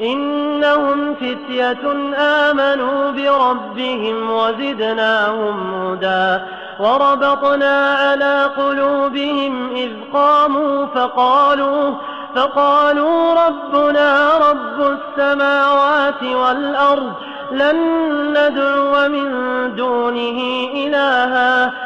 إنهم فتية آمنوا بربهم وزدناهم هدى وربطنا على قلوبهم إذ قاموا فقالوا فقالوا ربنا رب السماوات والأرض لن ندعو من دونه إلها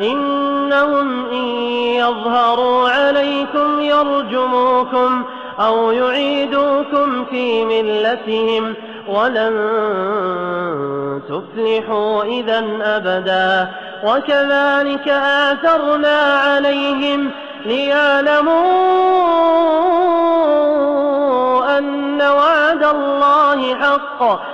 إنهم إن يظهروا عليكم يرجموكم أو يعيدوكم في ملتهم ولن تفلحوا إذا أبدا وكذلك آثرنا عليهم ليعلموا أن وعد الله حق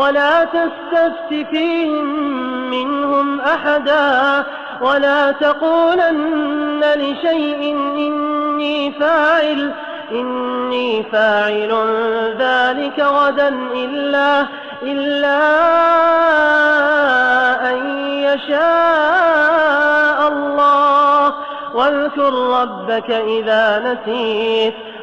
ولا تستفت فيهم منهم أحدا ولا تقولن لشيء إني فاعل إني فاعل ذلك غدا إلا إلا أن يشاء الله. واذكر ربك إذا نسيت.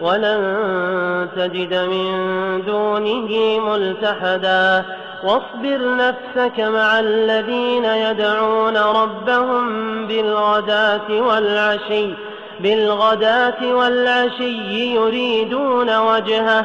ولن تجد من دونه ملتحدا. واصبر نفسك مع الذين يدعون ربهم بالغداة والعشي بالغداة والعشي يريدون وجهه.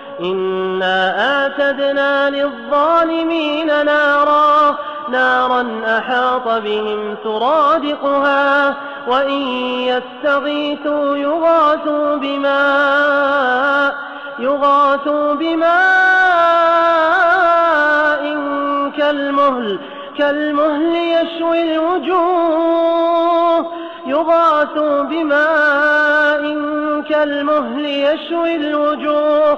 إنا آتدنا للظالمين نارا نارا أحاط بهم سرادقها وإن يستغيثوا يغاثوا بماء يغاثوا بماء كالمهل كالمهل يشوي الوجوه يغاثوا بماء كالمهل يشوي الوجوه.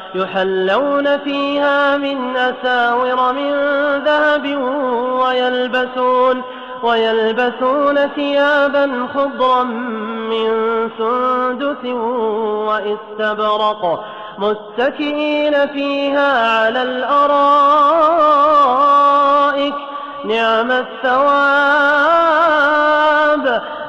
يحلون فيها من أساور من ذهب ويلبسون ويلبسون ثيابا خضرا من سندس وإستبرق متكئين فيها على الأرائك. نعم الثواب.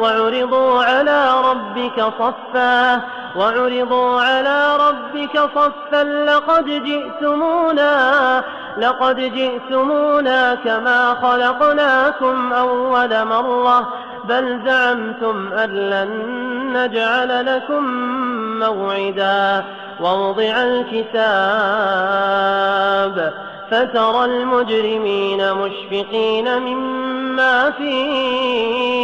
وعرضوا على ربك صفا وعرضوا على ربك صفا لقد جئتمونا لقد جئتمونا كما خلقناكم أول مرة بل زعمتم أن لن نجعل لكم موعدا. ووضع الكتاب فترى المجرمين مشفقين مما فيه.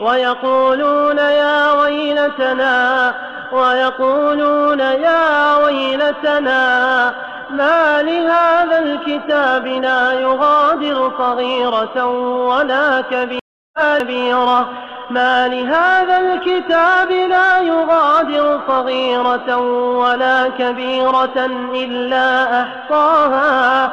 ويقولون يا ويلتنا ويقولون يا ويلتنا ما لهذا الكتاب لا يغادر صغيرة ولا كبيرة. ما لهذا الكتاب لا يغادر صغيرة ولا كبيرة إلا أحصاها.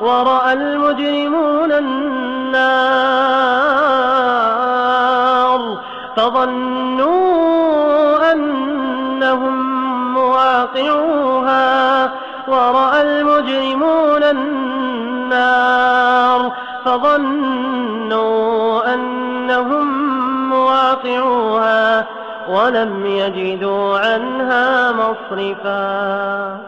ورأى المجرمون النار فظنوا أنهم مواقعوها ورأى المجرمون النار فظنوا أنهم مواقعوها ولم يجدوا عنها مصرفا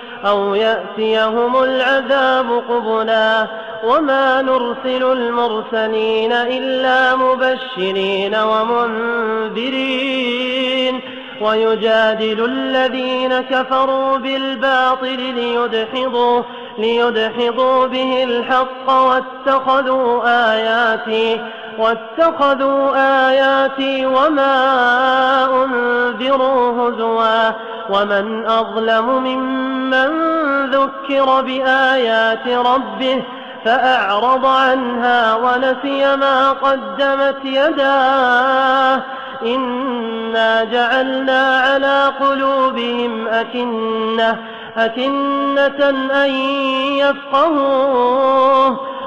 أو يأتيهم العذاب قبلا وما نرسل المرسلين إلا مبشرين ومنذرين ويجادل الذين كفروا بالباطل ليدحضوا ليدحضوا به الحق واتخذوا آياتي واتخذوا آياتي وما أنذروا هزوا ومن أظلم ممن ذكر بآيات ربه فأعرض عنها ونسي ما قدمت يداه إنا جعلنا على قلوبهم أكنة أكنة أن يفقهوه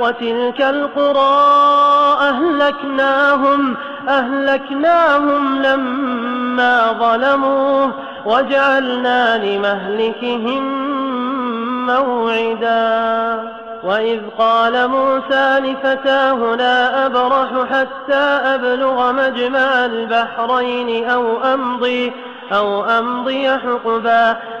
وتلك القرى أهلكناهم أهلكناهم لما ظلموا وجعلنا لمهلكهم موعدا. وإذ قال موسى لفتاه لا أبرح حتى أبلغ مجمع البحرين أو أمضي أو أمضي حقبا.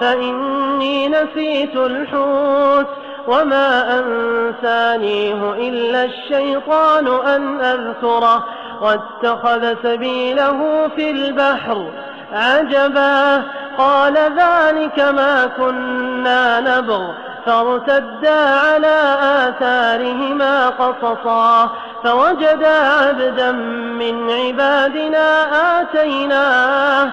فإني نسيت الحوت وما أنسانيه إلا الشيطان أن أذكره واتخذ سبيله في البحر عجبا. قال ذلك ما كنا نبغ. فارتدا على آثارهما قصصا. فوجدا عبدا من عبادنا آتيناه.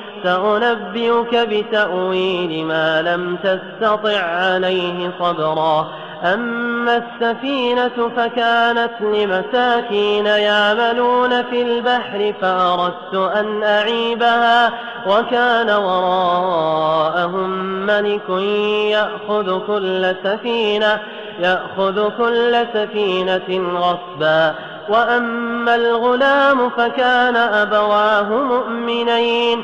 سأنبئك بتأويل ما لم تستطع عليه صبرا. أما السفينة فكانت لمساكين يعملون في البحر فأردت أن أعيبها وكان وراءهم ملك يأخذ كل سفينة يأخذ كل سفينة غصبا. وأما الغلام فكان أبواه مؤمنين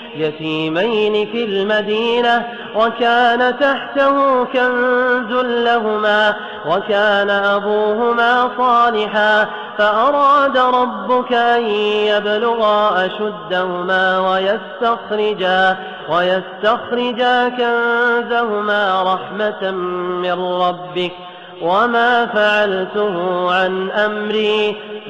يتيمين في المدينة وكان تحته كنز لهما وكان أبوهما صالحا فأراد ربك أن يبلغا أشدهما ويستخرجا, ويستخرجا كنزهما رحمة من ربك. وما فعلته عن أمري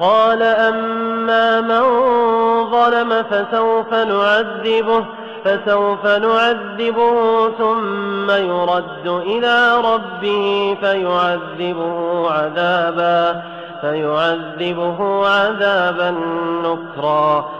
قال أما من ظلم فسوف نعذبه فسوف نعذبه ثم يرد إلى ربه فيعذبه عذابا فيعذبه عذابا نكرا.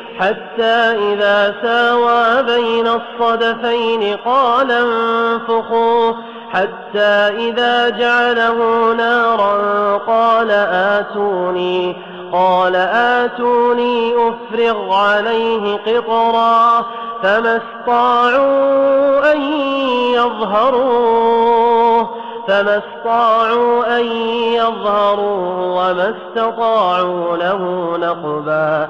حتى إذا ساوى بين الصدفين قال انفخوا. حتى إذا جعله نارا قال آتوني. قال آتوني أفرغ عليه قطرا. فما استطاعوا أن يظهروه. فما استطاعوا أن يظهروه وما استطاعوا له نقبا.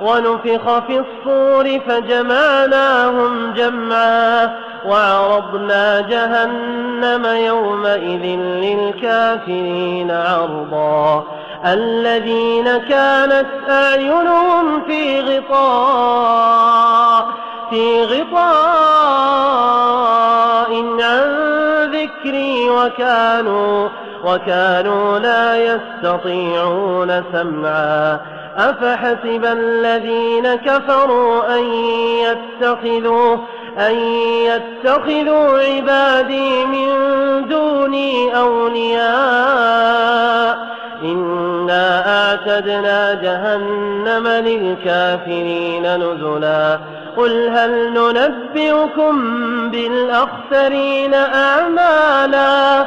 ونفخ في الصور فجمعناهم جمعا وعرضنا جهنم يومئذ للكافرين عرضا الذين كانت أعينهم في غطاء في غطاء عن ذكري وكانوا وكانوا لا يستطيعون سمعا أفحسب الذين كفروا أن يتخذوا أن يتخذوا عبادي من دوني أولياء إنا أعتدنا جهنم للكافرين نزلا قل هل ننبئكم بالأخسرين أعمالا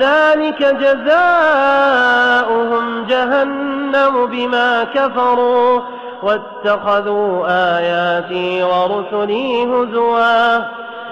ذلك جزاؤهم جهنم بما كفروا واتخذوا آياتي ورسلي هزوا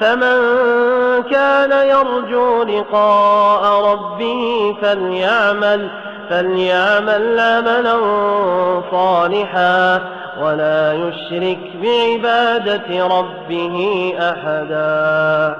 فمن كان يرجو لقاء ربه فليعمل فليعمل عملا صالحا ولا يشرك بعبادة ربه أحدا.